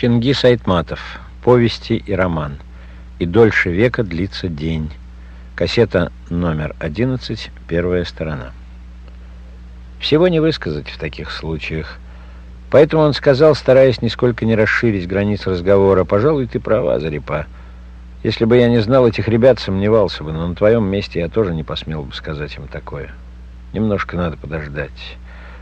Чингис Айтматов. Повести и роман. И дольше века длится день. Кассета номер 11, первая сторона. Всего не высказать в таких случаях. Поэтому он сказал, стараясь нисколько не расширить границ разговора, «Пожалуй, ты права, Зарипа. Если бы я не знал этих ребят, сомневался бы, но на твоем месте я тоже не посмел бы сказать им такое. Немножко надо подождать».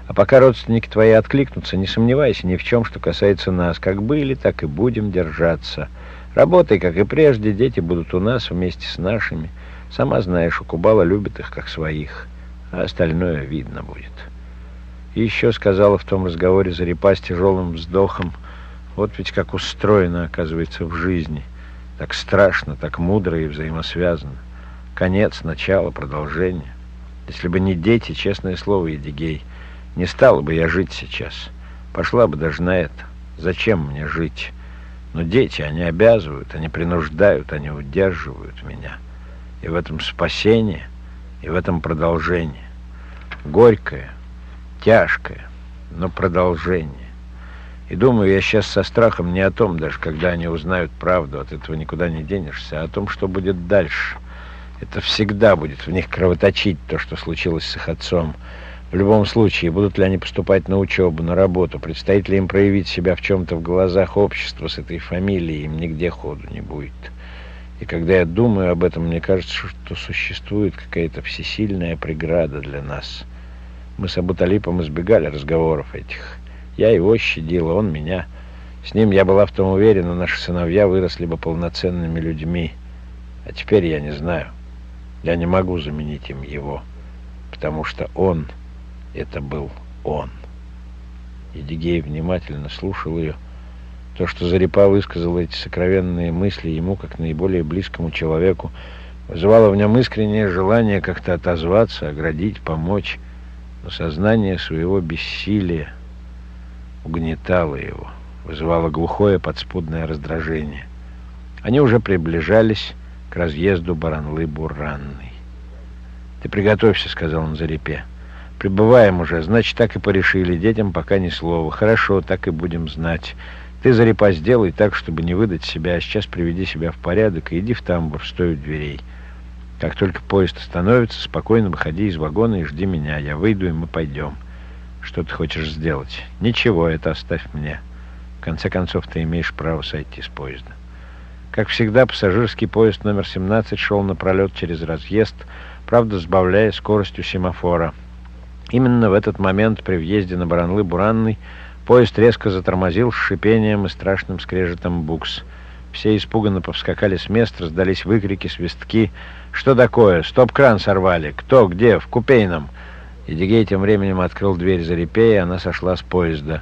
А пока родственники твои откликнутся, не сомневайся ни в чем, что касается нас. Как были, так и будем держаться. Работай, как и прежде, дети будут у нас вместе с нашими. Сама знаешь, у Кубала любит их, как своих. А остальное видно будет. И еще сказала в том разговоре Зарипа с тяжелым вздохом, вот ведь как устроено, оказывается, в жизни. Так страшно, так мудро и взаимосвязано. Конец, начало, продолжение. Если бы не дети, честное слово, Едигей — не стала бы я жить сейчас. Пошла бы даже на это. Зачем мне жить? Но дети, они обязывают, они принуждают, они удерживают меня. И в этом спасение, и в этом продолжение. Горькое, тяжкое, но продолжение. И думаю я сейчас со страхом не о том, даже когда они узнают правду, от этого никуда не денешься, а о том, что будет дальше. Это всегда будет в них кровоточить, то, что случилось с их отцом. В любом случае, будут ли они поступать на учебу, на работу, предстоит ли им проявить себя в чем-то в глазах общества с этой фамилией, им нигде ходу не будет. И когда я думаю об этом, мне кажется, что существует какая-то всесильная преграда для нас. Мы с Абуталипом избегали разговоров этих. Я его щадила, он меня. С ним я была в том уверена, наши сыновья выросли бы полноценными людьми. А теперь я не знаю. Я не могу заменить им его, потому что он это был он. Едигей внимательно слушал ее. То, что Зарипа высказала эти сокровенные мысли ему, как наиболее близкому человеку, вызывало в нем искреннее желание как-то отозваться, оградить, помочь. Но сознание своего бессилия угнетало его, вызывало глухое подспудное раздражение. Они уже приближались к разъезду Баранлы-Буранной. «Ты приготовься», — сказал он Зарипе. Прибываем уже, значит, так и порешили. Детям пока ни слова. Хорошо, так и будем знать. Ты, Зарипа, сделай так, чтобы не выдать себя, а сейчас приведи себя в порядок и иди в тамбур, стой у дверей. Как только поезд остановится, спокойно выходи из вагона и жди меня. Я выйду, и мы пойдем. Что ты хочешь сделать? Ничего, это оставь мне. В конце концов, ты имеешь право сойти с поезда. Как всегда, пассажирский поезд номер 17 шел напролет через разъезд, правда, сбавляя скоростью семафора. Именно в этот момент при въезде на Баранлы-Буранный поезд резко затормозил с шипением и страшным скрежетом букс. Все испуганно повскакали с мест, раздались выкрики, свистки. «Что такое? Стоп-кран сорвали! Кто? Где? В купейном!» Едигей тем временем открыл дверь за репей, и она сошла с поезда.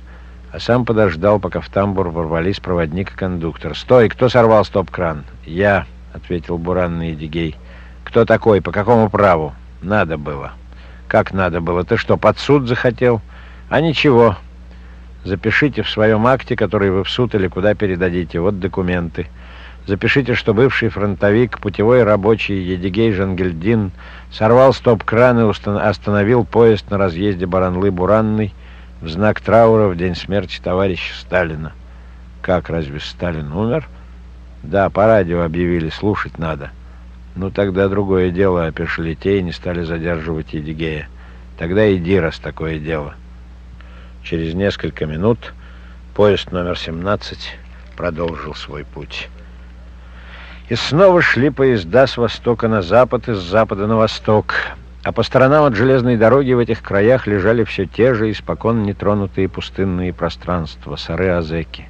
А сам подождал, пока в тамбур ворвались проводник и кондуктор. «Стой! Кто сорвал стоп-кран?» «Я», — ответил буранный Едигей. «Кто такой? По какому праву?» «Надо было». Как надо было? Ты что, под суд захотел? А ничего. Запишите в своем акте, который вы в суд или куда передадите. Вот документы. Запишите, что бывший фронтовик, путевой рабочий Едигей Жангельдин сорвал стоп-кран и остановил поезд на разъезде Баранлы-Буранный в знак траура в день смерти товарища Сталина. Как, разве Сталин умер? Да, по радио объявили, слушать надо. Ну, тогда другое дело, опешили Пешелетей не стали задерживать Едигея. Тогда иди, раз такое дело. Через несколько минут поезд номер 17 продолжил свой путь. И снова шли поезда с востока на запад и с запада на восток. А по сторонам от железной дороги в этих краях лежали все те же испокон нетронутые пустынные пространства, сары-азеки,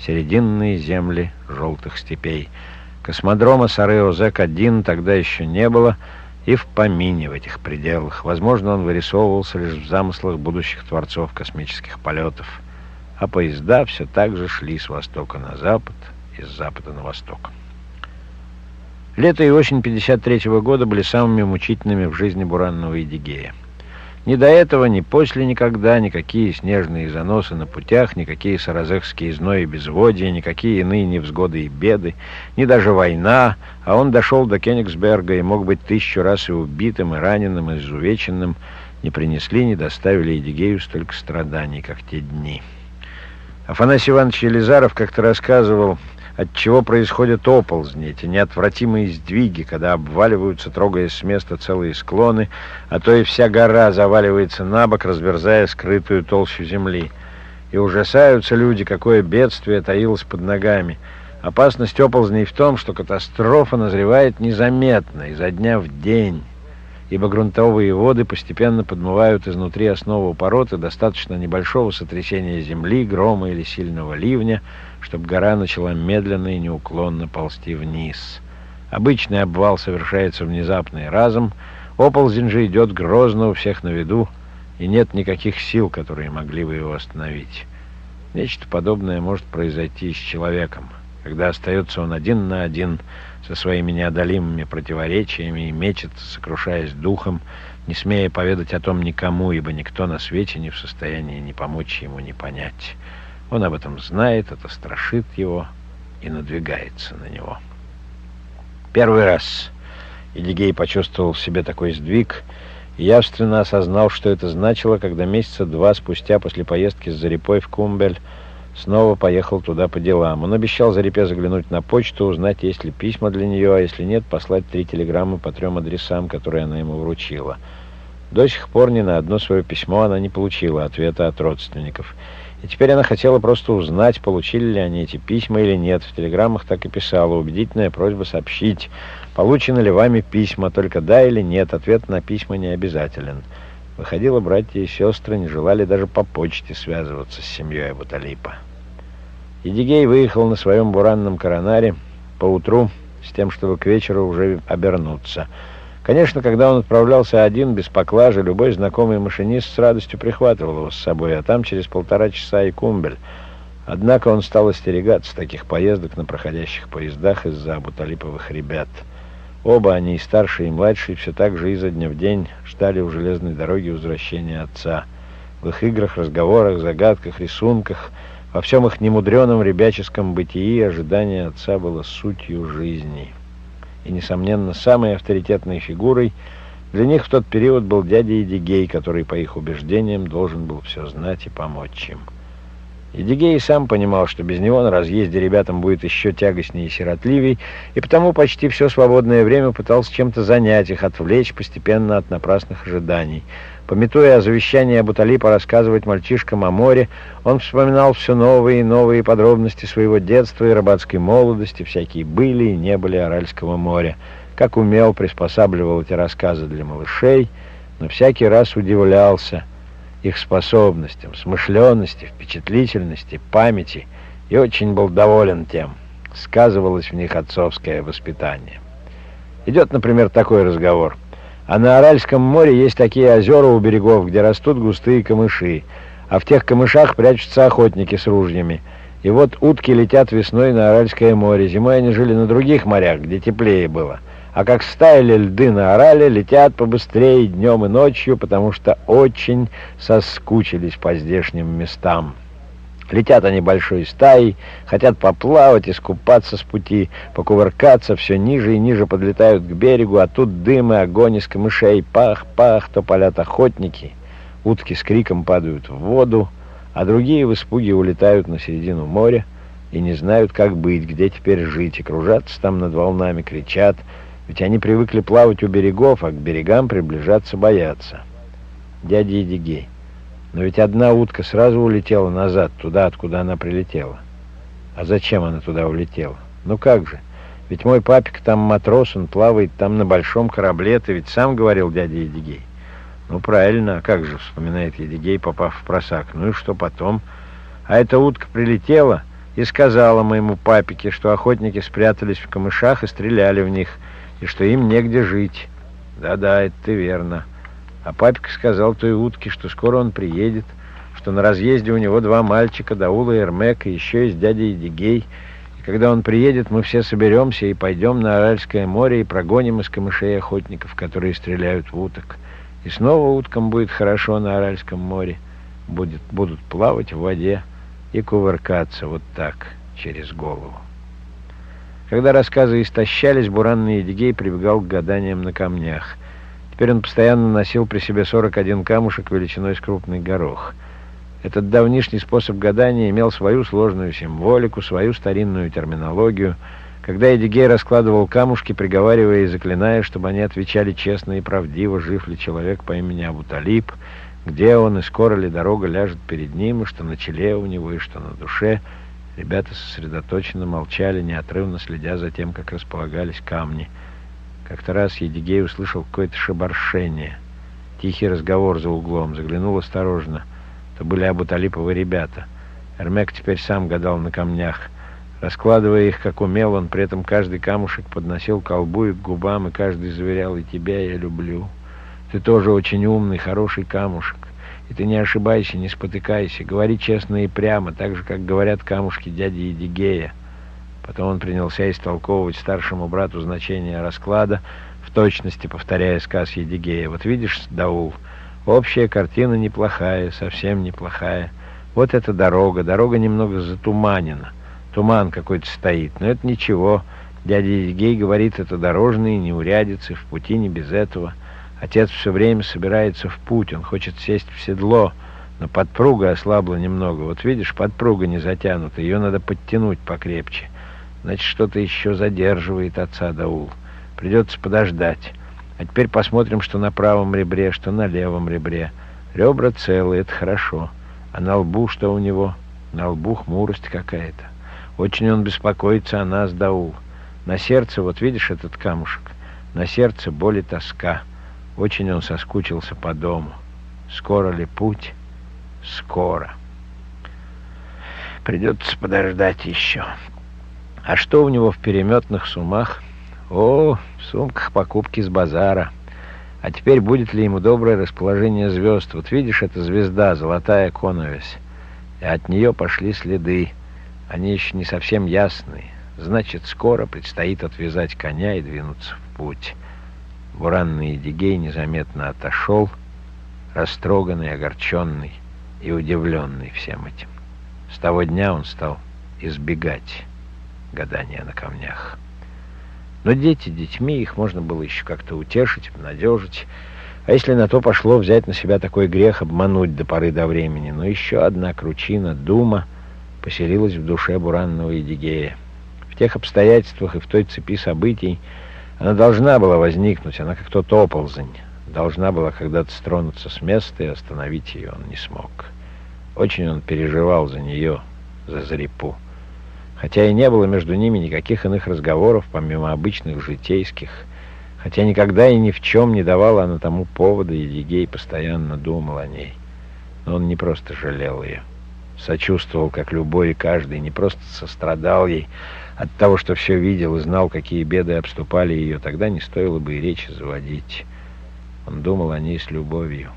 серединные земли желтых степей — Космодрома Сарео-Зек-1 тогда еще не было и в помине в этих пределах. Возможно, он вырисовывался лишь в замыслах будущих творцов космических полетов. А поезда все так же шли с востока на запад и с запада на восток. Лето и осень 53 -го года были самыми мучительными в жизни Буранного Идигея. Ни до этого, ни после никогда никакие снежные заносы на путях, никакие саразехские знои и безводья, никакие иные невзгоды и беды, ни даже война, а он дошел до Кенигсберга и мог быть тысячу раз и убитым, и раненым, и изувеченным, не принесли, не доставили Эдигею столько страданий, как те дни. Афанасий Иванович Елизаров как-то рассказывал, от чего происходят оползни, эти неотвратимые сдвиги, когда обваливаются, трогаясь с места целые склоны, а то и вся гора заваливается на бок, разверзая скрытую толщу земли. И ужасаются люди, какое бедствие таилось под ногами. Опасность оползней в том, что катастрофа назревает незаметно, изо дня в день ибо грунтовые воды постепенно подмывают изнутри основу пород, и достаточно небольшого сотрясения земли, грома или сильного ливня, чтобы гора начала медленно и неуклонно ползти вниз. Обычный обвал совершается внезапно и разом, оползень же идет грозно у всех на виду, и нет никаких сил, которые могли бы его остановить. Нечто подобное может произойти с человеком, когда остается он один на один со своими неодолимыми противоречиями и мечется, сокрушаясь духом, не смея поведать о том никому, ибо никто на свете не в состоянии ни помочь ему, ни понять. Он об этом знает, это страшит его и надвигается на него. Первый раз Эдигей почувствовал в себе такой сдвиг и явственно осознал, что это значило, когда месяца два спустя после поездки с Зарипой в Кумбель снова поехал туда по делам. Он обещал Зарипе заглянуть на почту, узнать, есть ли письма для нее, а если нет, послать три телеграммы по трем адресам, которые она ему вручила. До сих пор ни на одно свое письмо она не получила ответа от родственников. И теперь она хотела просто узнать, получили ли они эти письма или нет. В телеграммах так и писала убедительная просьба сообщить, получены ли вами письма, только да или нет. Ответ на письма не обязателен. Выходило, братья и сестры не желали даже по почте связываться с семьей Абуталипа. Едигей выехал на своем буранном коронаре поутру с тем, чтобы к вечеру уже обернуться. Конечно, когда он отправлялся один, без поклажи, любой знакомый машинист с радостью прихватывал его с собой, а там через полтора часа и кумбель. Однако он стал остерегаться таких поездок на проходящих поездах из-за абуталиповых ребят. Оба они, и старший, и младший, все так же изо дня в день ждали у железной дороги возвращения отца. В их играх, разговорах, загадках, рисунках – во всем их немудреном ребяческом бытии ожидание отца было сутью жизни. И, несомненно, самой авторитетной фигурой для них в тот период был дядя Эдигей, который, по их убеждениям, должен был все знать и помочь им. Эдигей сам понимал, что без него на разъезде ребятам будет еще тягостнее и сиротливей, и потому почти все свободное время пытался чем-то занять их, отвлечь постепенно от напрасных ожиданий – Пометуя о завещании Абуталипа рассказывать мальчишкам о море, он вспоминал все новые и новые подробности своего детства и рыбацкой молодости, всякие были и не были Аральского моря. Как умел, приспосабливал эти рассказы для малышей, но всякий раз удивлялся их способностям, смышленности, впечатлительности, памяти и очень был доволен тем. Сказывалось в них отцовское воспитание. Идет, например, такой разговор – а на Аральском море есть такие озера у берегов, где растут густые камыши, а в тех камышах прячутся охотники с ружьями. И вот утки летят весной на Аральское море. Зимой они жили на других морях, где теплее было. А как стаяли льды на Арале, летят побыстрее днем и ночью, потому что очень соскучились по здешним местам. Летят они большой стаей, хотят поплавать, искупаться с пути, покувыркаться, все ниже и ниже подлетают к берегу, а тут дым и огонь из камышей, пах-пах, то палят охотники, утки с криком падают в воду, а другие в испуге улетают на середину моря и не знают, как быть, где теперь жить, и кружатся там над волнами, кричат, ведь они привыкли плавать у берегов, а к берегам приближаться боятся. Дядя Едигей. Но ведь одна утка сразу улетела назад, туда, откуда она прилетела. А зачем она туда улетела? Ну как же? Ведь мой папик там матрос, он плавает там на большом корабле, ты ведь сам говорил дядя Едигей. Ну правильно, а как же, вспоминает Едигей, попав в просак. Ну и что потом? А эта утка прилетела и сказала моему папике, что охотники спрятались в камышах и стреляли в них, и что им негде жить. Да-да, это ты верно. А папик сказал той утке, что скоро он приедет, что на разъезде у него два мальчика, Даула и Эрмек, и еще есть дядя Едигей. И когда он приедет, мы все соберемся и пойдем на Аральское море и прогоним из камышей охотников, которые стреляют в уток. И снова уткам будет хорошо на Аральском море. Будет, будут плавать в воде и кувыркаться вот так через голову. Когда рассказы истощались, буранный Едигей прибегал к гаданиям на камнях – Теперь он постоянно носил при себе 41 камушек величиной с крупный горох. Этот давнишний способ гадания имел свою сложную символику, свою старинную терминологию. Когда Эдигей раскладывал камушки, приговаривая и заклиная, чтобы они отвечали честно и правдиво, жив ли человек по имени Абуталиб, где он и скоро ли дорога ляжет перед ним, и что на челе у него, и что на душе, ребята сосредоточенно молчали, неотрывно следя за тем, как располагались камни. Как-то раз Едигей услышал какое-то шебаршение. Тихий разговор за углом, заглянул осторожно — это были Абуталиповы ребята. Эрмек теперь сам гадал на камнях. Раскладывая их, как умел, он при этом каждый камушек подносил к колбу и к губам, и каждый заверял, и тебя я люблю. Ты тоже очень умный, хороший камушек. И ты не ошибайся, не спотыкайся. Говори честно и прямо, так же, как говорят камушки дяди Едигея. Потом он принялся истолковывать старшему брату значение расклада, в точности повторяя сказ Едигея. «Вот видишь, Даул, Общая картина неплохая, совсем неплохая. Вот эта дорога. Дорога немного затуманена. Туман какой-то стоит. Но это ничего. Дядя Евгей говорит, это дорожные неурядицы, в пути не без этого. Отец все время собирается в путь, он хочет сесть в седло, но подпруга ослабла немного. Вот видишь, подпруга не затянута, ее надо подтянуть покрепче. Значит, что-то еще задерживает отца Даул. Придется подождать. А теперь посмотрим, что на правом ребре, что на левом ребре. Ребра целые, это хорошо. А на лбу что у него? На лбу хмурость какая-то. Очень он беспокоится о нас, Даул. На сердце, вот видишь этот камушек? На сердце боль и тоска. Очень он соскучился по дому. Скоро ли путь? Скоро. Придется подождать еще. А что у него в переметных сумах? О, в сумках покупки с базара. А теперь будет ли ему доброе расположение звезд? Вот видишь, эта звезда, золотая коновесь. И от нее пошли следы. Они еще не совсем ясные. Значит, скоро предстоит отвязать коня и двинуться в путь. Буранный Эдигей незаметно отошел, растроганный, огорченный и удивленный всем этим. С того дня он стал избегать гадания на камнях. Но дети детьми, их можно было еще как-то утешить, обнадежить. А если на то пошло, взять на себя такой грех, обмануть до поры до времени. Но еще одна кручина, дума, поселилась в душе буранного Едигея. В тех обстоятельствах и в той цепи событий она должна была возникнуть, она как тот оползань. Должна была когда-то стронуться с места, и остановить ее он не смог. Очень он переживал за нее, за Зарипу хотя и не было между ними никаких иных разговоров, помимо обычных житейских, хотя никогда и ни в чем не давала она тому повода, и Едигей постоянно думал о ней. Но он не просто жалел ее, сочувствовал, как любой и каждый, не просто сострадал ей от того, что все видел и знал, какие беды обступали ее, тогда не стоило бы и речи заводить. Он думал о ней с любовью,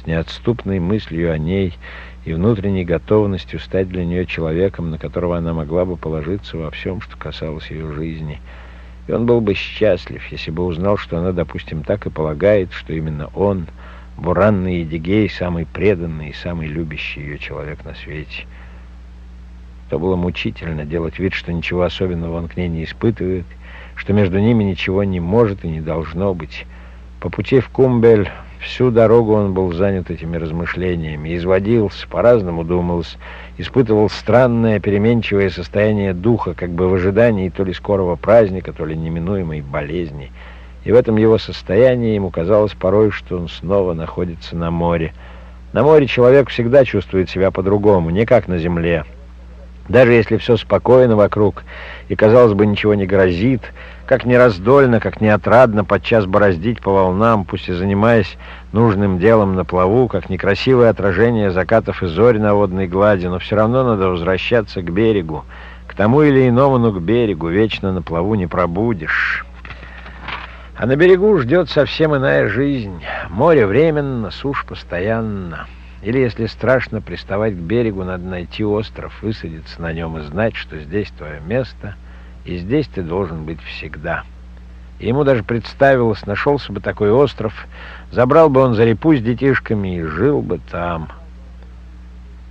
с неотступной мыслью о ней и внутренней готовностью стать для нее человеком, на которого она могла бы положиться во всем, что касалось ее жизни. И он был бы счастлив, если бы узнал, что она, допустим, так и полагает, что именно он, Буранный Едигей, самый преданный и самый любящий ее человек на свете. То было мучительно делать вид, что ничего особенного он к ней не испытывает, что между ними ничего не может и не должно быть. По пути в Кумбель Всю дорогу он был занят этими размышлениями, изводился, по-разному думался, испытывал странное переменчивое состояние духа, как бы в ожидании то ли скорого праздника, то ли неминуемой болезни. И в этом его состоянии ему казалось порой, что он снова находится на море. На море человек всегда чувствует себя по-другому, не как на земле. Даже если все спокойно вокруг, и, казалось бы, ничего не грозит, как нераздольно, как неотрадно подчас бороздить по волнам, пусть и занимаясь нужным делом на плаву, как некрасивое отражение закатов и зорь на водной глади, но все равно надо возвращаться к берегу, к тому или иному, но к берегу, вечно на плаву не пробудешь. А на берегу ждет совсем иная жизнь. Море временно, сушь постоянно. Или, если страшно приставать к берегу, надо найти остров, высадиться на нем и знать, что здесь твое место, и здесь ты должен быть всегда. Ему даже представилось, нашелся бы такой остров, забрал бы он Зарипу с детишками и жил бы там.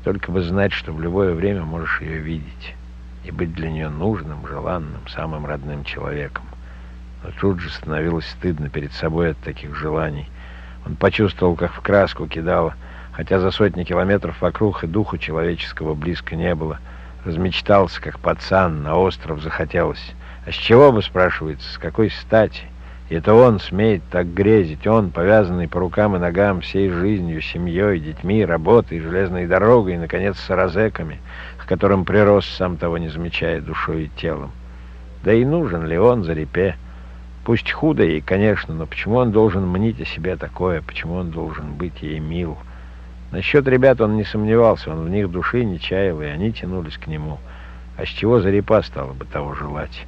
Только бы знать, что в любое время можешь ее видеть и быть для нее нужным, желанным, самым родным человеком. Но тут же становилось стыдно перед собой от таких желаний. Он почувствовал, как в краску кидало хотя за сотни километров вокруг и духу человеческого близко не было. Размечтался, как пацан, на остров захотелось. А с чего бы, спрашивается, с какой стати? И это он смеет так грезить, он, повязанный по рукам и ногам всей жизнью, семьей, детьми, работой, железной дорогой и, наконец, с розеками, к которым прирос, сам того не замечая, душой и телом. Да и нужен ли он Зарипе? Пусть худо ей, конечно, но почему он должен мнить о себе такое? Почему он должен быть ей мил? Насчет ребят он не сомневался, он в них души не чаял, и они тянулись к нему. А с чего Зарипа стало бы того желать?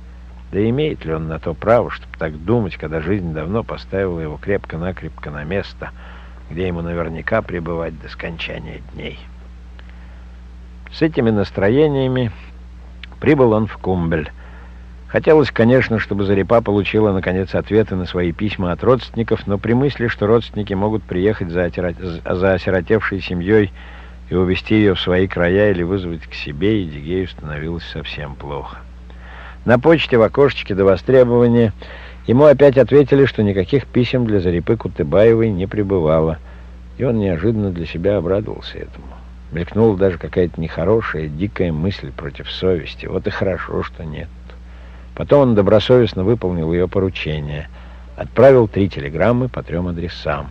Да имеет ли он на то право, чтобы так думать, когда жизнь давно поставила его крепко-накрепко на место, где ему наверняка пребывать до скончания дней? С этими настроениями прибыл он в Кумбель, Хотелось, конечно, чтобы Зарипа получила, наконец, ответы на свои письма от родственников, но при мысли, что родственники могут приехать за, отира... за осиротевшей семьей и увезти ее в свои края или вызвать к себе, Едигею становилось совсем плохо. На почте в окошечке до востребования ему опять ответили, что никаких писем для Зарипы Кутыбаевой не прибывало, и он неожиданно для себя обрадовался этому. Мелькнула даже какая-то нехорошая, дикая мысль против совести. Вот и хорошо, что нет. Потом он добросовестно выполнил ее поручение. Отправил три телеграммы по трем адресам.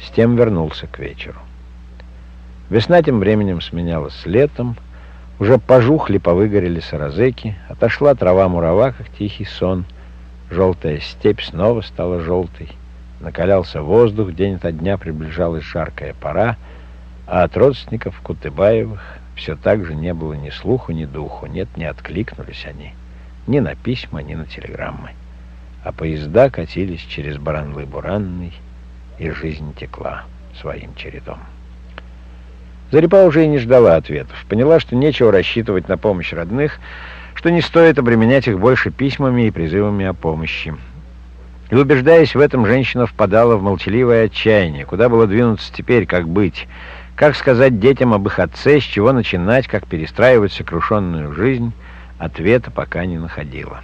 С тем вернулся к вечеру. Весна тем временем сменялась летом. Уже пожухли, повыгорели саразеки. Отошла трава-мурава, как тихий сон. Желтая степь снова стала желтой. Накалялся воздух, день ото дня приближалась жаркая пора, а от родственников Кутыбаевых все так же не было ни слуху, ни духу. Нет, не откликнулись они ни на письма, ни на телеграммы. А поезда катились через Баранлы-Буранный, и жизнь текла своим чередом. Зарипа уже и не ждала ответов. Поняла, что нечего рассчитывать на помощь родных, что не стоит обременять их больше письмами и призывами о помощи. И убеждаясь в этом, женщина впадала в молчаливое отчаяние. Куда было двинуться теперь, как быть? Как сказать детям об их отце, с чего начинать, как перестраивать сокрушенную жизнь? Ответа пока не находила.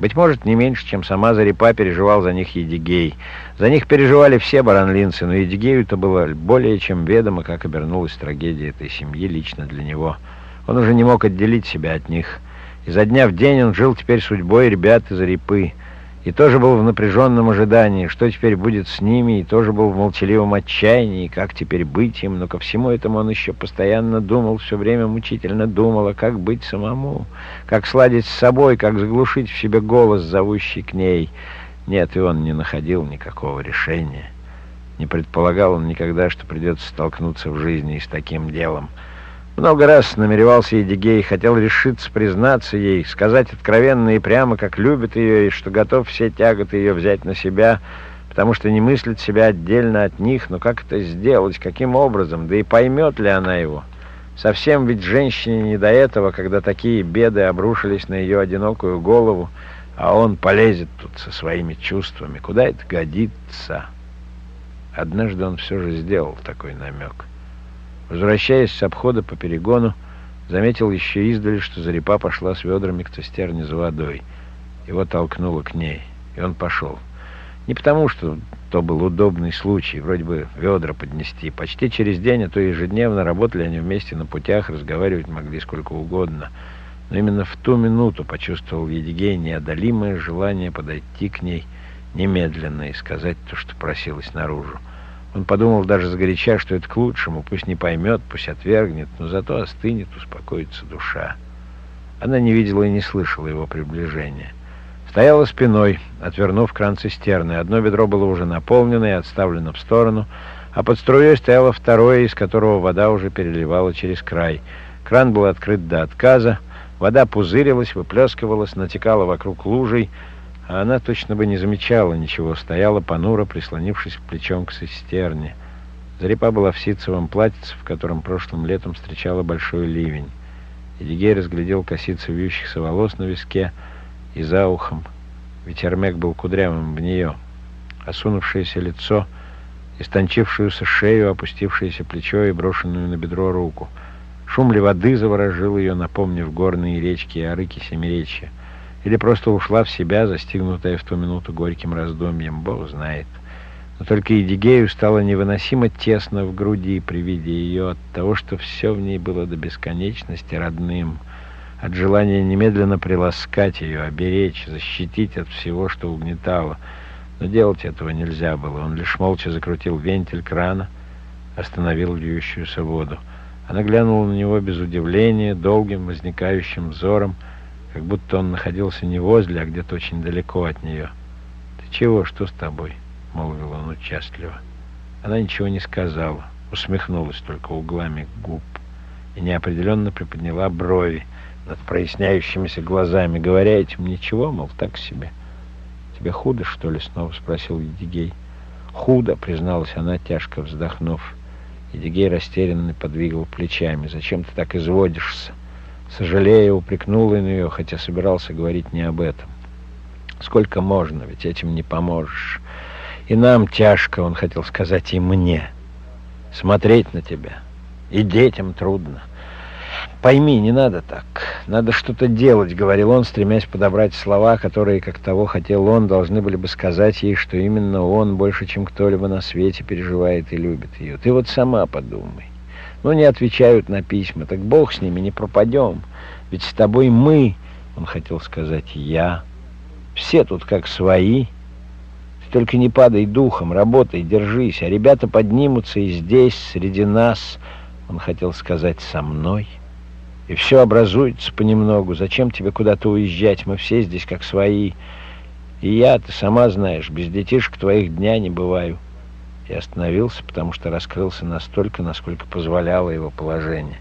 Быть может, не меньше, чем сама Зарипа переживал за них Едигей. За них переживали все баранлинцы, но Едигею-то было более чем ведомо, как обернулась трагедия этой семьи лично для него. Он уже не мог отделить себя от них. Изо дня в день он жил теперь судьбой ребят из Зарипы и тоже был в напряженном ожидании, что теперь будет с ними, и тоже был в молчаливом отчаянии, как теперь быть им, но ко всему этому он еще постоянно думал, все время мучительно думал, а как быть самому, как сладить с собой, как заглушить в себе голос, зовущий к ней. Нет, и он не находил никакого решения. Не предполагал он никогда, что придется столкнуться в жизни с таким делом — много раз намеревался Едигей, хотел решиться признаться ей, сказать откровенно и прямо, как любит ее, и что готов все тяготы ее взять на себя, потому что не мыслит себя отдельно от них, но как это сделать, каким образом, да и поймет ли она его? Совсем ведь женщине не до этого, когда такие беды обрушились на ее одинокую голову, а он полезет тут со своими чувствами. Куда это годится? Однажды он все же сделал такой намек. Возвращаясь с обхода по перегону, заметил еще издали, что Зарипа пошла с ведрами к цистерне за водой. Его толкнуло к ней, и он пошел. Не потому, что то был удобный случай, вроде бы ведра поднести. Почти через день, а то ежедневно работали они вместе на путях, разговаривать могли сколько угодно. Но именно в ту минуту почувствовал Едигей неодолимое желание подойти к ней немедленно и сказать то, что просилось наружу. Он подумал даже сгоряча, что это к лучшему, пусть не поймет, пусть отвергнет, но зато остынет, успокоится душа. Она не видела и не слышала его приближения. Стояла спиной, отвернув кран цистерны. Одно ведро было уже наполнено и отставлено в сторону, а под струей стояло второе, из которого вода уже переливала через край. Кран был открыт до отказа, вода пузырилась, выплескивалась, натекала вокруг лужей, а она точно бы не замечала ничего, стояла понуро, прислонившись плечом к цистерне. Зарипа была в ситцевом платьице, в котором прошлым летом встречала большой ливень. Эдигей разглядел косицы вьющихся волос на виске и за ухом. Ветермек был кудрявым в нее. Осунувшееся лицо, истончившуюся шею, опустившееся плечо и брошенную на бедро руку. Шум ли воды заворожил ее, напомнив горные речки и арыки Семиречья или просто ушла в себя, застигнутая в ту минуту горьким раздумьем, Бог знает. Но только Едигею стало невыносимо тесно в груди при виде ее от того, что все в ней было до бесконечности родным, от желания немедленно приласкать ее, оберечь, защитить от всего, что угнетало. Но делать этого нельзя было. Он лишь молча закрутил вентиль крана, остановил льющуюся воду. Она глянула на него без удивления, долгим, возникающим взором, как будто он находился не возле, а где-то очень далеко от нее. «Ты чего? Что с тобой?» — молвил он участливо. Она ничего не сказала, усмехнулась только углами губ и неопределенно приподняла брови над проясняющимися глазами, говоря этим ничего, мол, так себе. «Тебе худо, что ли?» — снова спросил Едигей. «Худо», — призналась она, тяжко вздохнув. Едигей растерянно подвигал плечами. «Зачем ты так изводишься?» Сожалея, упрекнул на нее, хотя собирался говорить не об этом. «Сколько можно, ведь этим не поможешь. И нам тяжко, он хотел сказать, и мне. Смотреть на тебя. И детям трудно. Пойми, не надо так. Надо что-то делать, говорил он, стремясь подобрать слова, которые, как того хотел он, должны были бы сказать ей, что именно он больше, чем кто-либо на свете переживает и любит ее. Ты вот сама подумай. Ну, не отвечают на письма, так бог с ними, не пропадем. Ведь с тобой мы, он хотел сказать, я. Все тут как свои, только не падай духом, работай, держись, а ребята поднимутся и здесь, среди нас, он хотел сказать, со мной. И все образуется понемногу. Зачем тебе куда-то уезжать? Мы все здесь как свои. И я, ты сама знаешь, без детишек твоих дня не бываю. И остановился, потому что раскрылся настолько, насколько позволяло его положение.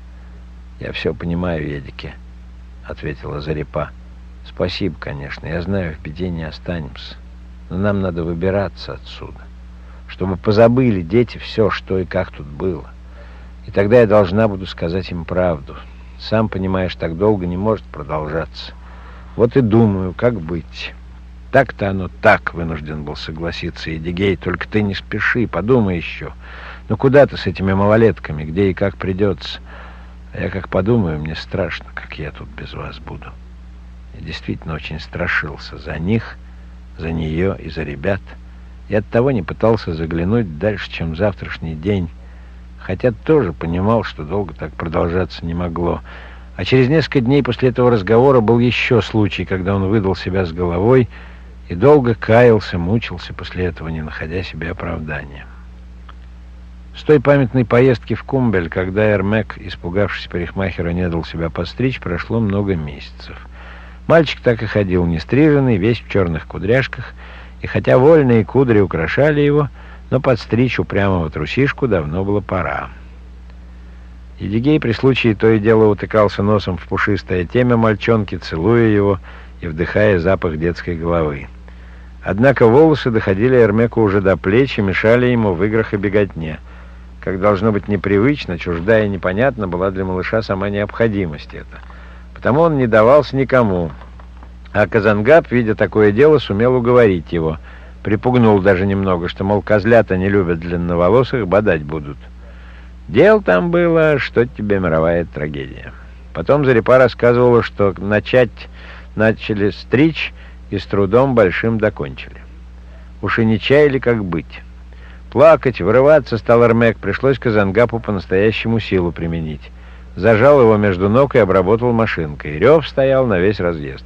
«Я все понимаю, Едике», — ответила Зарипа. «Спасибо, конечно. Я знаю, в беде не останемся». Но нам надо выбираться отсюда, чтобы позабыли дети все, что и как тут было. И тогда я должна буду сказать им правду. Сам понимаешь, так долго не может продолжаться. Вот и думаю, как быть. Так-то оно так, вынужден был согласиться Эдигей. Только ты не спеши, подумай еще. Ну куда ты с этими малолетками, где и как придется? А я как подумаю, мне страшно, как я тут без вас буду. Я действительно очень страшился за них за нее и за ребят, и оттого не пытался заглянуть дальше, чем завтрашний день, хотя тоже понимал, что долго так продолжаться не могло. А через несколько дней после этого разговора был еще случай, когда он выдал себя с головой и долго каялся, мучился после этого, не находя себе оправдания. С той памятной поездки в Кумбель, когда Эрмек, испугавшись парикмахера, не дал себя подстричь, прошло много месяцев. Мальчик так и ходил, нестриженный, весь в черных кудряшках, и хотя вольные кудри украшали его, но подстричь упрямого трусишку давно было пора. Едигей при случае то и дело утыкался носом в пушистое темя мальчонки, целуя его и вдыхая запах детской головы. Однако волосы доходили Эрмеку уже до плеч и мешали ему в играх и беготне. Как должно быть непривычно, чуждая и непонятно была для малыша сама необходимость это — Потому он не давался никому. А Казангаб, видя такое дело, сумел уговорить его. Припугнул даже немного, что, мол, козлята не любят длинноволосых, бодать будут. Дел там было, что тебе мировая трагедия. Потом Зарипа рассказывала, что начать начали стричь и с трудом большим докончили. Уж и не чаяли, как быть. Плакать, вырываться стал Эрмек, пришлось Казангапу по-настоящему силу применить зажал его между ног и обработал машинкой. Рев стоял на весь разъезд.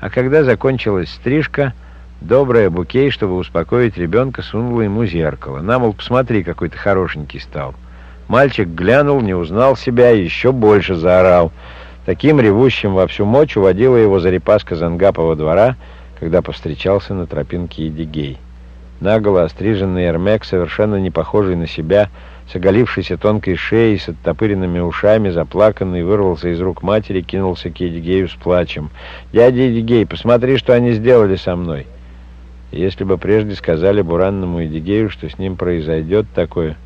А когда закончилась стрижка, добрая Букей, чтобы успокоить ребенка, сунула ему зеркало. На, мол, посмотри, какой ты хорошенький стал. Мальчик глянул, не узнал себя и еще больше заорал. Таким ревущим во всю мочь уводила его Зарипаска Зангапова двора, когда повстречался на тропинке Едигей. Наголо остриженный Эрмек, совершенно не похожий на себя, — с оголившейся тонкой шеей, с оттопыренными ушами, заплаканный, вырвался из рук матери, кинулся к Едигею с плачем. «Дядя Едигей, посмотри, что они сделали со мной!» Если бы прежде сказали Буранному Едигею, что с ним произойдет такое,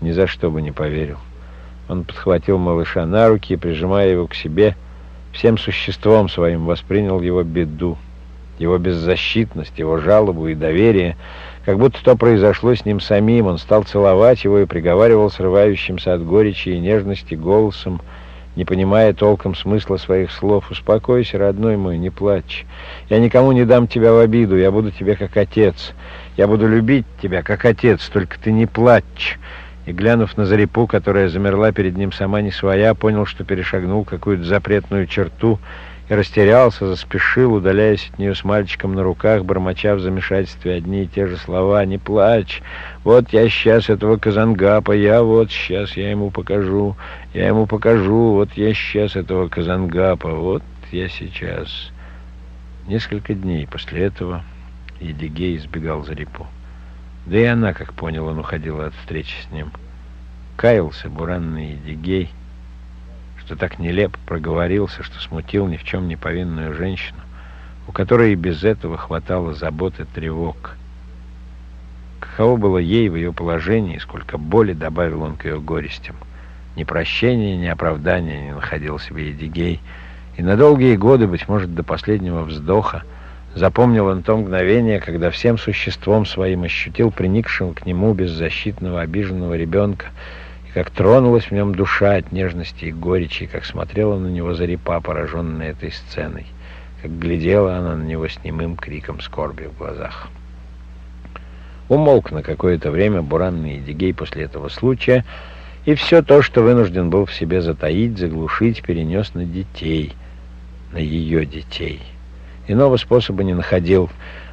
ни за что бы не поверил. Он подхватил малыша на руки и, прижимая его к себе, всем существом своим воспринял его беду, его беззащитность, его жалобу и доверие, как будто то произошло с ним самим. Он стал целовать его и приговаривал срывающимся от горечи и нежности голосом, не понимая толком смысла своих слов. «Успокойся, родной мой, не плачь. Я никому не дам тебя в обиду, я буду тебе как отец. Я буду любить тебя, как отец, только ты не плачь. И, глянув на Зарипу, которая замерла перед ним сама не своя, понял, что перешагнул какую-то запретную черту и растерялся, заспешил, удаляясь от нее с мальчиком на руках, бормоча в замешательстве одни и те же слова «Не плачь! Вот я сейчас этого Казангапа, я вот сейчас я ему покажу, я ему покажу, вот я сейчас этого Казангапа, вот я сейчас...» Несколько дней после этого Едигей избегал Зарипу. Да и она, как понял, он уходила от встречи с ним. Каялся буранный Едигей, что так нелепо проговорился, что смутил ни в чем не повинную женщину, у которой и без этого хватало забот и тревог. Каково было ей в ее положении, сколько боли добавил он к ее горестям. Ни прощения, ни оправдания не находил себе Едигей, и на долгие годы, быть может, до последнего вздоха, запомнил он то мгновение, когда всем существом своим ощутил приникшего к нему беззащитного обиженного ребенка, и как тронулась в нем душа от нежности и горечи, как смотрела на него Зарипа, пораженная этой сценой, как глядела она на него с немым криком скорби в глазах. Умолк на какое-то время буранный Едигей после этого случая, и все то, что вынужден был в себе затаить, заглушить, перенес на детей — на ее детей. Иного способа не находил.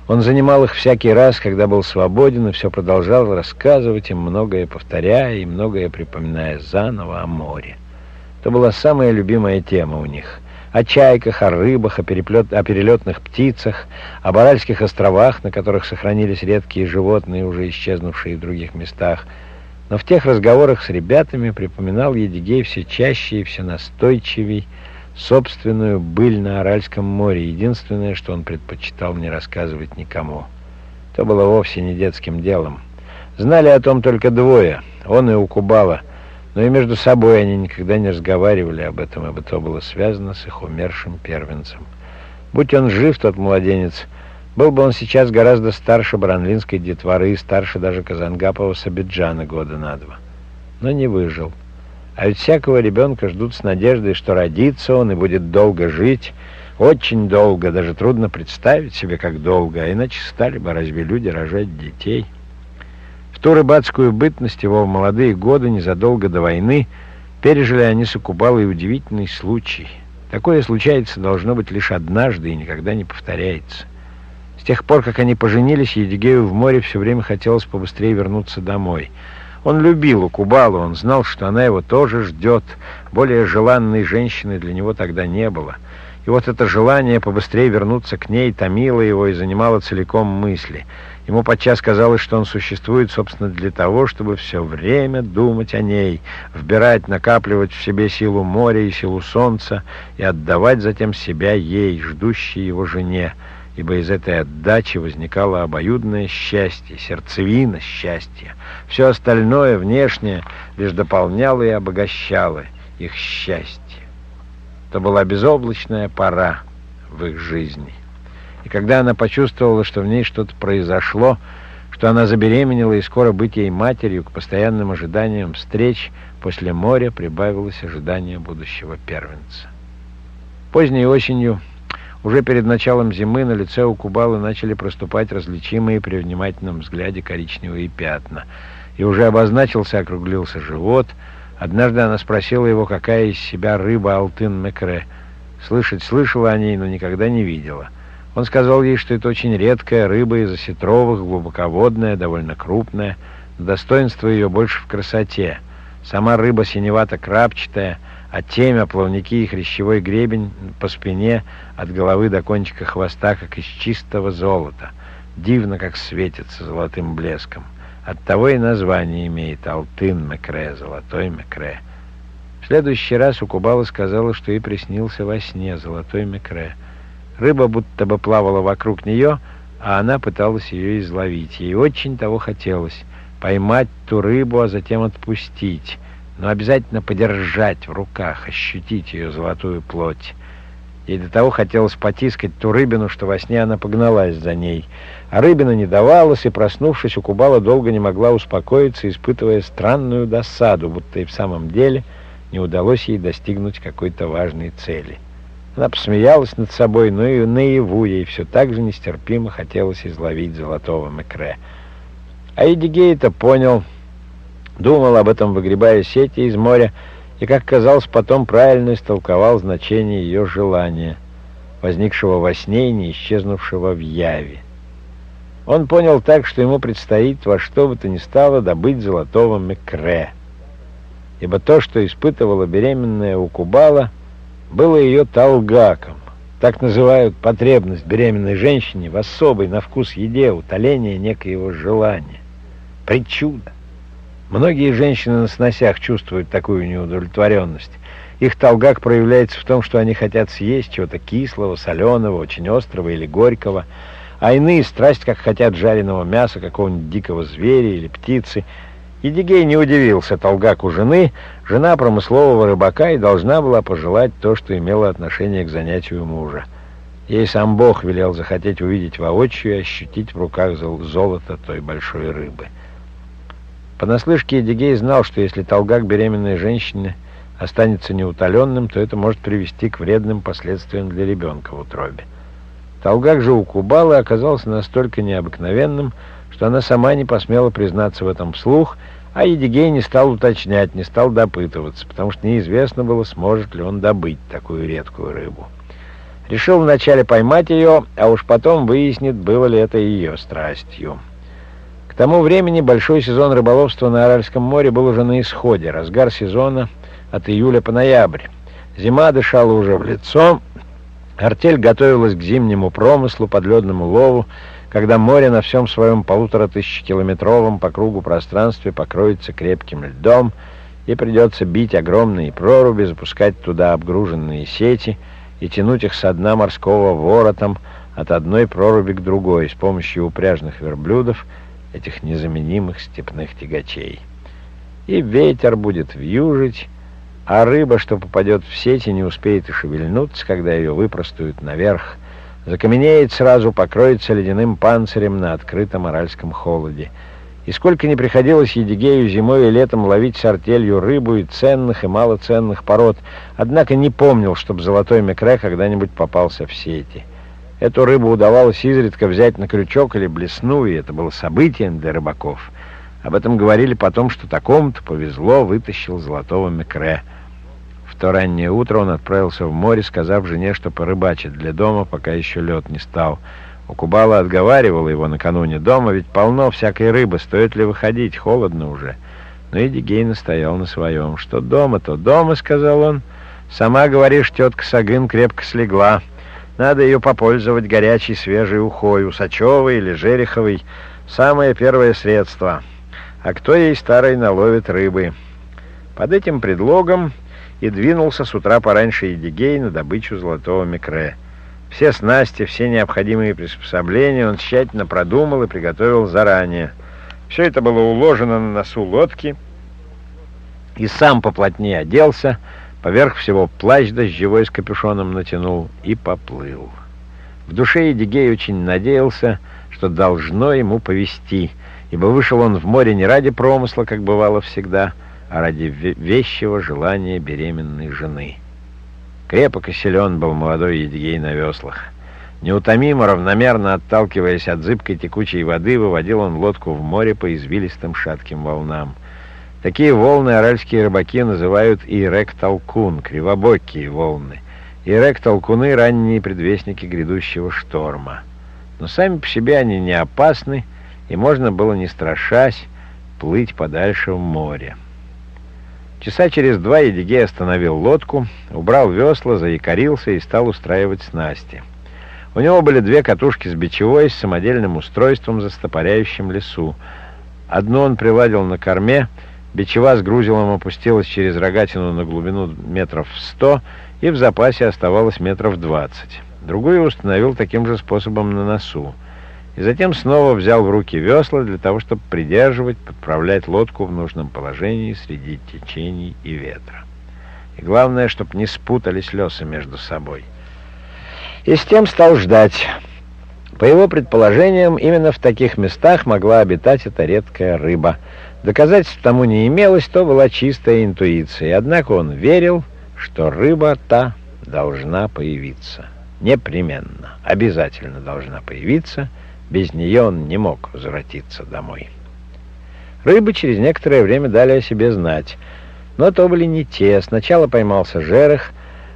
Он занимал их всякий раз, когда был свободен, и все продолжал рассказывать им, многое повторяя и многое припоминая заново о море. Это была самая любимая тема у них. О чайках, о рыбах, о, переплет... о перелетных птицах, о Баральских островах, на которых сохранились редкие животные, уже исчезнувшие в других местах. Но в тех разговорах с ребятами припоминал Едигей все чаще и все настойчивей, собственную быль на Аральском море, единственное, что он предпочитал не рассказывать никому. То было вовсе не детским делом. Знали о том только двое, он и Укубала, но и между собой они никогда не разговаривали об этом, ибо то было связано с их умершим первенцем. Будь он жив, тот младенец, был бы он сейчас гораздо старше Бранлинской детворы и старше даже Казангапова Сабиджана года на два. Но не выжил. А ведь всякого ребенка ждут с надеждой, что родится он и будет долго жить, очень долго, даже трудно представить себе, как долго, а иначе стали бы разве люди рожать детей. В ту рыбацкую бытность его в молодые годы, незадолго до войны, пережили они с Акубалой удивительный случай. Такое случается должно быть лишь однажды и никогда не повторяется. С тех пор, как они поженились, Едигею в море все время хотелось побыстрее вернуться домой — он любил Укубалу, он знал, что она его тоже ждет. Более желанной женщины для него тогда не было. И вот это желание побыстрее вернуться к ней томило его и занимало целиком мысли. Ему подчас казалось, что он существует, собственно, для того, чтобы все время думать о ней, вбирать, накапливать в себе силу моря и силу солнца и отдавать затем себя ей, ждущей его жене ибо из этой отдачи возникало обоюдное счастье, сердцевина счастья. Все остальное, внешнее, лишь дополняло и обогащало их счастье. Это была безоблачная пора в их жизни. И когда она почувствовала, что в ней что-то произошло, что она забеременела и скоро быть ей матерью, к постоянным ожиданиям встреч после моря прибавилось ожидание будущего первенца. Поздней осенью уже перед началом зимы на лице у Кубалы начали проступать различимые при внимательном взгляде коричневые пятна. И уже обозначился, округлился живот. Однажды она спросила его, какая из себя рыба Алтын-Мекре. Слышать слышала о ней, но никогда не видела. Он сказал ей, что это очень редкая рыба из осетровых, глубоководная, довольно крупная. Достоинство ее больше в красоте. Сама рыба синевато-крапчатая — а темя, плавники и хрящевой гребень по спине от головы до кончика хвоста, как из чистого золота. Дивно, как светится золотым блеском. Оттого и название имеет Алтын Мекре, Золотой Мекре. В следующий раз Укубала сказала, что ей приснился во сне Золотой Мекре. Рыба будто бы плавала вокруг нее, а она пыталась ее изловить. Ей очень того хотелось — поймать ту рыбу, а затем отпустить — но обязательно подержать в руках, ощутить ее золотую плоть. Ей до того хотелось потискать ту рыбину, что во сне она погналась за ней. А рыбина не давалась, и, проснувшись, у Кубала долго не могла успокоиться, испытывая странную досаду, будто и в самом деле не удалось ей достигнуть какой-то важной цели. Она посмеялась над собой, но и наяву ей все так же нестерпимо хотелось изловить золотого мекре. А Эдигей это понял, думал об этом, выгребая сети из моря, и, как казалось, потом правильно истолковал значение ее желания, возникшего во сне и не исчезнувшего в яве. Он понял так, что ему предстоит во что бы то ни стало добыть золотого мекре, ибо то, что испытывала беременная у Кубала, было ее талгаком. Так называют потребность беременной женщине в особой на вкус еде, утоление некоего желания. Причуда. Многие женщины на сносях чувствуют такую неудовлетворенность. Их толгак проявляется в том, что они хотят съесть чего-то кислого, соленого, очень острого или горького, а иные страсть, как хотят жареного мяса какого-нибудь дикого зверя или птицы. Едигей не удивился толгаку жены, жена промыслового рыбака и должна была пожелать то, что имело отношение к занятию мужа. Ей сам Бог велел захотеть увидеть воочию и ощутить в руках золото той большой рыбы. Понаслышке Эдигей знал, что если толгак беременной женщины останется неутоленным, то это может привести к вредным последствиям для ребенка в утробе. Толгак же у Кубалы оказался настолько необыкновенным, что она сама не посмела признаться в этом вслух, а Едигей не стал уточнять, не стал допытываться, потому что неизвестно было, сможет ли он добыть такую редкую рыбу. Решил вначале поймать ее, а уж потом выяснит, было ли это ее страстью. К тому времени большой сезон рыболовства на Аральском море был уже на исходе, разгар сезона от июля по ноябрь. Зима дышала уже в лицо, артель готовилась к зимнему промыслу, подледному лову, когда море на всем своем полутора тысячекилометровом по кругу пространстве покроется крепким льдом, и придется бить огромные проруби, запускать туда обгруженные сети и тянуть их со дна морского воротом от одной проруби к другой с помощью упряжных верблюдов, этих незаменимых степных тягачей. И ветер будет вьюжить, а рыба, что попадет в сети, не успеет и шевельнуться, когда ее выпростуют наверх, закаменеет сразу, покроется ледяным панцирем на открытом аральском холоде. И сколько не приходилось Едигею зимой и летом ловить с артелью рыбу и ценных, и малоценных пород, однако не помнил, чтобы золотой микре когда-нибудь попался в сети. Эту рыбу удавалось изредка взять на крючок или блесну, и это было событием для рыбаков. Об этом говорили потом, что такому-то повезло, вытащил золотого микре. В то раннее утро он отправился в море, сказав жене, что порыбачит для дома, пока еще лед не стал. У Кубала отговаривала его накануне дома, ведь полно всякой рыбы, стоит ли выходить, холодно уже. Но Эдигей настоял на своем. «Что дома, то дома», — сказал он. «Сама, говоришь, тетка Сагын крепко слегла». Надо ее попользовать горячей свежей ухой, усачевой или жереховой. Самое первое средство. А кто ей старой наловит рыбы? Под этим предлогом и двинулся с утра пораньше Едигей на добычу золотого микре. Все снасти, все необходимые приспособления он тщательно продумал и приготовил заранее. Все это было уложено на носу лодки, и сам поплотнее оделся, Поверх всего плащ дождевой с капюшоном натянул и поплыл. В душе Едигей очень надеялся, что должно ему повести, ибо вышел он в море не ради промысла, как бывало всегда, а ради вещего желания беременной жены. Крепок и силен был молодой Едигей на веслах. Неутомимо, равномерно отталкиваясь от зыбкой текучей воды, выводил он лодку в море по извилистым шатким волнам. Такие волны аральские рыбаки называют ирек-толкун, кривобокие волны. Ирек-толкуны — ранние предвестники грядущего шторма. Но сами по себе они не опасны, и можно было, не страшась, плыть подальше в море. Часа через два Едигей остановил лодку, убрал весла, заякорился и стал устраивать снасти. У него были две катушки с бичевой, с самодельным устройством, застопоряющим лесу. Одну он приладил на корме — Бичева с грузилом опустилась через рогатину на глубину метров сто, и в запасе оставалось метров двадцать. Другую установил таким же способом на носу. И затем снова взял в руки весла для того, чтобы придерживать, подправлять лодку в нужном положении среди течений и ветра. И главное, чтобы не спутались леса между собой. И с тем стал ждать. По его предположениям, именно в таких местах могла обитать эта редкая рыба — Доказательств тому не имелось, то была чистая интуиция. Однако он верил, что рыба та должна появиться. Непременно, обязательно должна появиться. Без нее он не мог возвратиться домой. Рыбы через некоторое время дали о себе знать. Но то были не те. Сначала поймался жерех.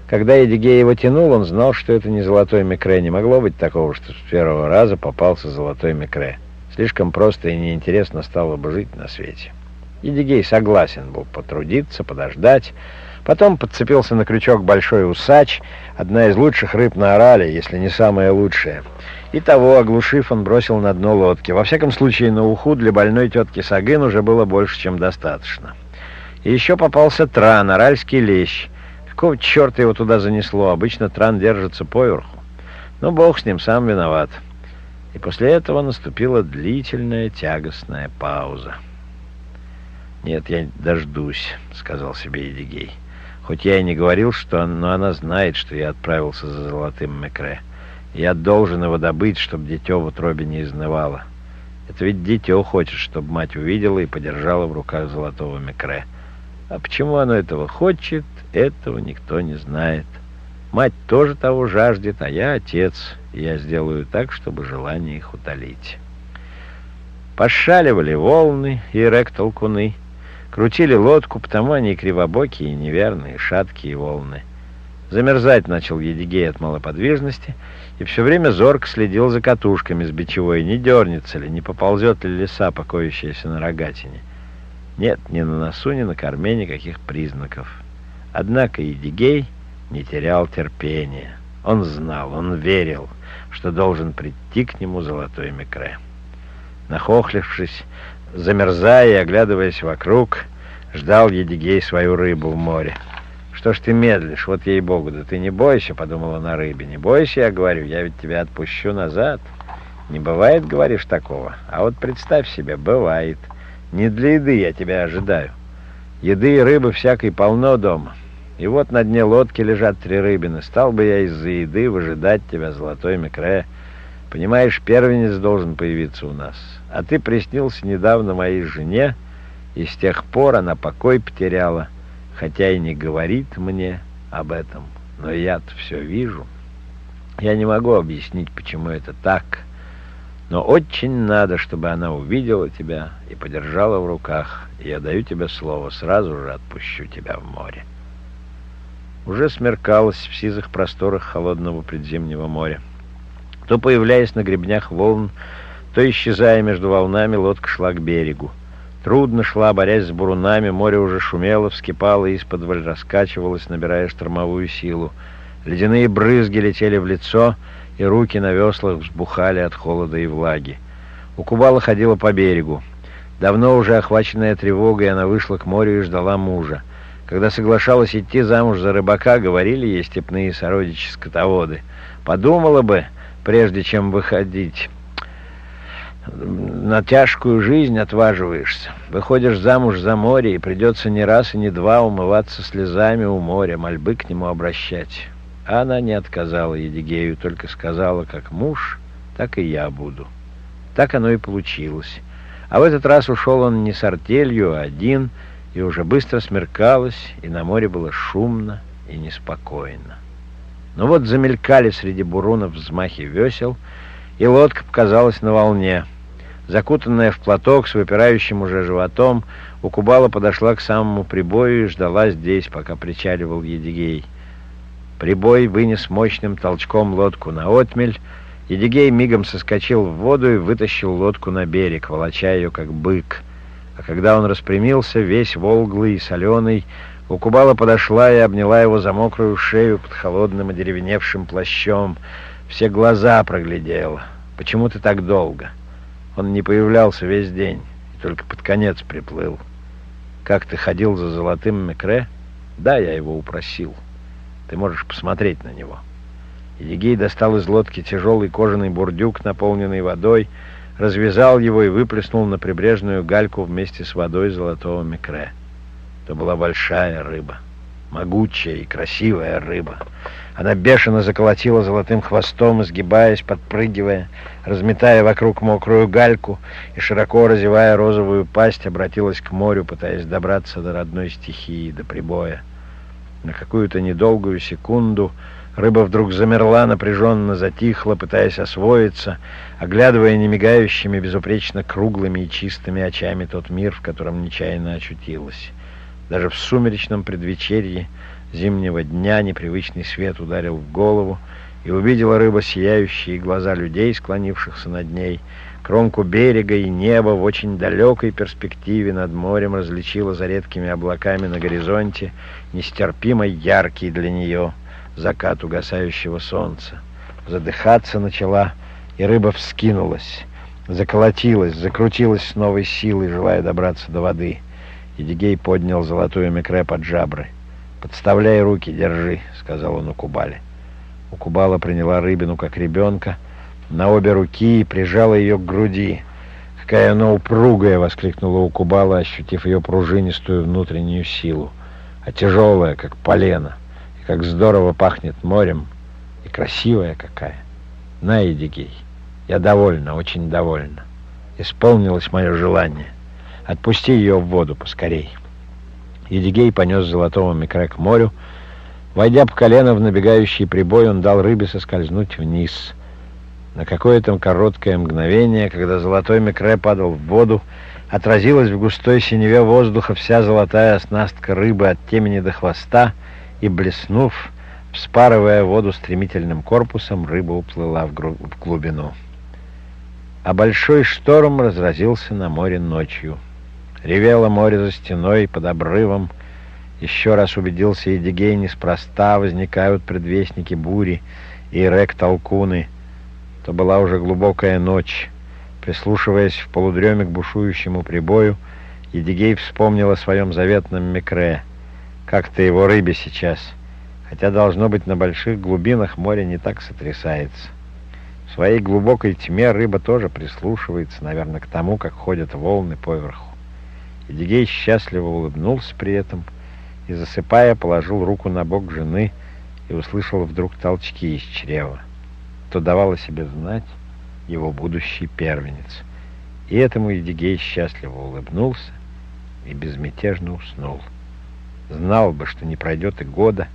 Когда Едигей его тянул, он знал, что это не золотой микре. Не могло быть такого, что с первого раза попался золотой микре. Слишком просто и неинтересно стало бы жить на свете. Едигей согласен был потрудиться, подождать. Потом подцепился на крючок большой усач, одна из лучших рыб на Орале, если не самая лучшая. И того, оглушив, он бросил на дно лодки. Во всяком случае, на уху для больной тетки Сагын уже было больше, чем достаточно. И еще попался тран, аральский лещ. Какого черта его туда занесло? Обычно тран держится поверху. Но бог с ним, сам виноват. И после этого наступила длительная тягостная пауза. «Нет, я дождусь», — сказал себе Едигей. «Хоть я и не говорил, что но она знает, что я отправился за золотым мекре. Я должен его добыть, чтобы дитё в утробе не изнывало. Это ведь дитё хочет, чтобы мать увидела и подержала в руках золотого мекре. А почему оно этого хочет, этого никто не знает. Мать тоже того жаждет, а я отец, я сделаю так, чтобы желание их утолить». Пошаливали волны и рек-толкуны. Крутили лодку, потому они кривобокие, неверные, шаткие волны. Замерзать начал Едигей от малоподвижности и все время зорко следил за катушками с бичевой, не дернется ли, не поползет ли леса, покоящаяся на рогатине. Нет, ни на носу, ни на корме никаких признаков. Однако Едигей не терял терпения. Он знал, он верил, что должен прийти к нему золотой микре. Нахохлившись, Замерзая и оглядываясь вокруг, ждал Едигей свою рыбу в море. «Что ж ты медлишь? Вот ей-богу, да ты не бойся», — подумала на рыбе. «Не бойся, я говорю, я ведь тебя отпущу назад». «Не бывает, говоришь, такого? А вот представь себе, бывает. Не для еды я тебя ожидаю. Еды и рыбы всякой полно дома. И вот на дне лодки лежат три рыбины. Стал бы я из-за еды выжидать тебя, золотой микре. Понимаешь, первенец должен появиться у нас. А ты приснился недавно моей жене, и с тех пор она покой потеряла, хотя и не говорит мне об этом. Но я-то все вижу. Я не могу объяснить, почему это так, но очень надо, чтобы она увидела тебя и подержала в руках. Я даю тебе слово, сразу же отпущу тебя в море. Уже смеркалось в сизых просторах холодного предзимнего моря. То, появляясь на гребнях волн, то, исчезая между волнами, лодка шла к берегу. Трудно шла, борясь с бурунами, море уже шумело, вскипало и из-под раскачивалось, набирая штормовую силу. Ледяные брызги летели в лицо, и руки на веслах взбухали от холода и влаги. У Кубала ходила по берегу. Давно уже охваченная тревогой, она вышла к морю и ждала мужа. Когда соглашалась идти замуж за рыбака, говорили ей степные сородичи скотоводы. Подумала бы, прежде чем выходить. На тяжкую жизнь отваживаешься. Выходишь замуж за море, и придется не раз и не два умываться слезами у моря, мольбы к нему обращать. А она не отказала Едигею, только сказала, как муж, так и я буду. Так оно и получилось. А в этот раз ушел он не с артелью, а один, и уже быстро смеркалось, и на море было шумно и неспокойно. Но вот замелькали среди бурунов взмахи весел, и лодка показалась на волне. Закутанная в платок с выпирающим уже животом, у Кубала подошла к самому прибою и ждала здесь, пока причаливал Едигей. Прибой вынес мощным толчком лодку на отмель. Едигей мигом соскочил в воду и вытащил лодку на берег, волоча ее как бык. А когда он распрямился, весь волглый и соленый, Укубала подошла и обняла его за мокрую шею под холодным одеревеневшим плащом. Все глаза проглядела. «Почему ты так долго?» Он не появлялся весь день, и только под конец приплыл. «Как ты ходил за золотым микре?» «Да, я его упросил. Ты можешь посмотреть на него». Едигей достал из лодки тяжелый кожаный бурдюк, наполненный водой, развязал его и выплеснул на прибрежную гальку вместе с водой золотого микре. Это была большая рыба, могучая и красивая рыба. Она бешено заколотила золотым хвостом, изгибаясь, подпрыгивая, разметая вокруг мокрую гальку и, широко разевая розовую пасть, обратилась к морю, пытаясь добраться до родной стихии, до прибоя. На какую-то недолгую секунду рыба вдруг замерла, напряженно затихла, пытаясь освоиться, оглядывая немигающими, безупречно круглыми и чистыми очами тот мир, в котором нечаянно очутилась. Даже в сумеречном предвечерье зимнего дня непривычный свет ударил в голову, и увидела рыба сияющие глаза людей, склонившихся над ней, кромку берега и небо в очень далекой перспективе над морем различила за редкими облаками на горизонте нестерпимо яркий для нее закат угасающего солнца. Задыхаться начала, и рыба вскинулась, заколотилась, закрутилась с новой силой, желая добраться до воды. Едигей поднял золотую микре под жабры. «Подставляй руки, держи», — сказал он Укубале. Укубала приняла рыбину как ребенка на обе руки и прижала ее к груди. «Какая она упругая!» — воскликнула Укубала, ощутив ее пружинистую внутреннюю силу. «А тяжелая, как полено, как здорово пахнет морем, и красивая какая! На, Едигей, я довольна, очень довольна. Исполнилось мое желание. Отпусти ее в воду поскорей». Едигей понес золотого микре к морю. Войдя по колено в набегающий прибой, он дал рыбе соскользнуть вниз. На какое-то короткое мгновение, когда золотой микре падал в воду, отразилась в густой синеве воздуха вся золотая оснастка рыбы от темени до хвоста, и, блеснув, вспарывая воду стремительным корпусом, рыба уплыла в, в глубину. А большой шторм разразился на море ночью. Ревело море за стеной, под обрывом. Еще раз убедился Едигей, неспроста возникают предвестники бури и рек-толкуны. То была уже глубокая ночь. Прислушиваясь в полудреме к бушующему прибою, Едигей вспомнил о своем заветном микре. Как-то его рыбе сейчас. Хотя, должно быть, на больших глубинах море не так сотрясается. В своей глубокой тьме рыба тоже прислушивается, наверное, к тому, как ходят волны поверху. Едигей счастливо улыбнулся при этом и, засыпая, положил руку на бок жены и услышал вдруг толчки из чрева. То давал о себе знать его будущий первенец. И этому Едигей счастливо улыбнулся и безмятежно уснул. Знал бы, что не пройдет и года,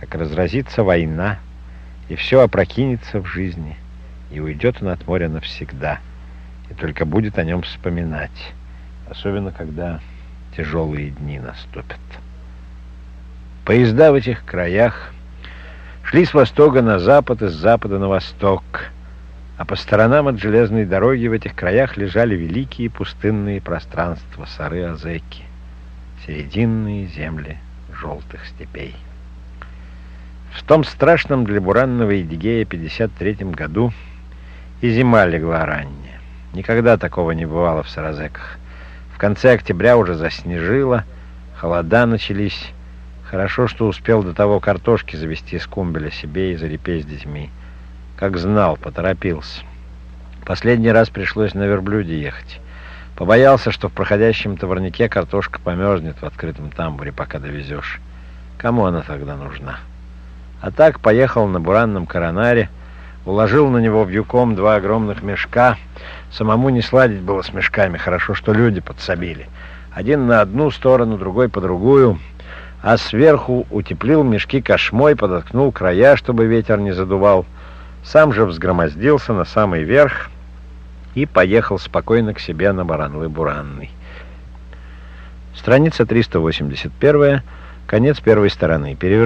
как разразится война, и все опрокинется в жизни, и уйдет он от моря навсегда, и только будет о нем вспоминать особенно когда тяжелые дни наступят. Поезда в этих краях шли с востока на запад и с запада на восток, а по сторонам от железной дороги в этих краях лежали великие пустынные пространства Сары-Азеки, серединные земли желтых степей. В том страшном для Буранного Эдигея 53 году и зима легла ранняя. Никогда такого не бывало в Саразеках. В конце октября уже заснежило, холода начались. Хорошо, что успел до того картошки завести с кумбеля себе и зарепей с детьми. Как знал, поторопился. Последний раз пришлось на верблюде ехать. Побоялся, что в проходящем товарнике картошка померзнет в открытом тамбуре, пока довезешь. Кому она тогда нужна? А так поехал на буранном коронаре, уложил на него вьюком два огромных мешка. Самому не сладить было с мешками, хорошо, что люди подсобили. Один на одну сторону, другой по другую, а сверху утеплил мешки кошмой, подоткнул края, чтобы ветер не задувал. Сам же взгромоздился на самый верх и поехал спокойно к себе на Баранлы-Буранный. Страница 381, конец первой стороны. Переверните.